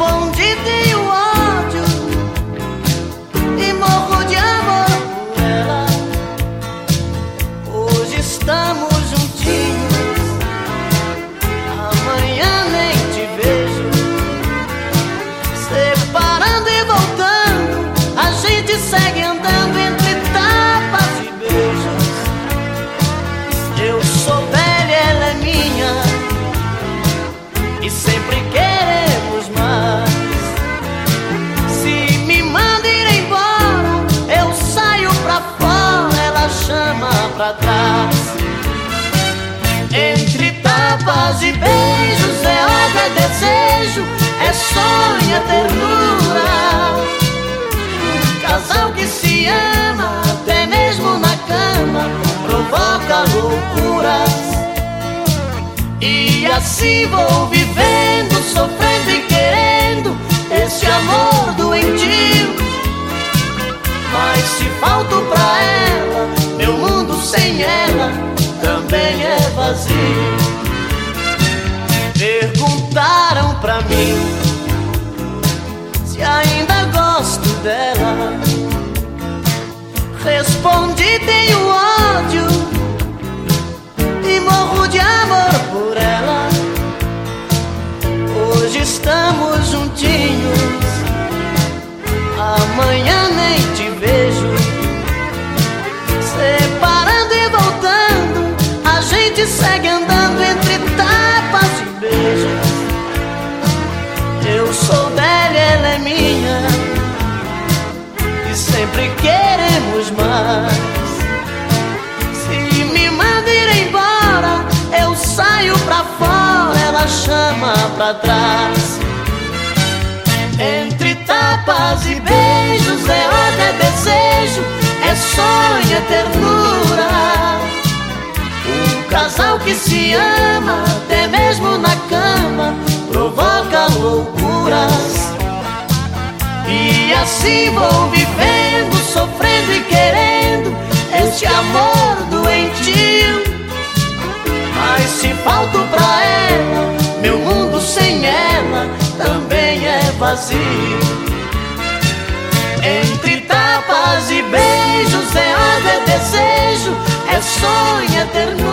Responde tenho ódio pra trás. Entre tapas e beijos é ódio, é desejo, é sonho, é ternura. Casal que se ama, até mesmo na cama, provoca loucuras. E assim vou vivendo, sofrendo e querendo pra mim se ainda gosto dela. Respondi: tenho ódio e morro de amor por ela. Hoje estamos juntinhos, amanhã nem te vejo. Separando e voltando, a gente segue andando sempre queremos mais. Se me manda ir embora, eu saio pra fora, ela chama pra trás. Entre tapas e beijos é ódio, é desejo, é sonho, é ternura. Um casal que se ama, até mesmo na cama, provoca loucuras. E assim vou e querendo este amor doentio. Mas se falto pra ela, meu mundo sem ela também é vazio. Entre tapas e beijos é ódio, é desejo, é sonho, é ternura.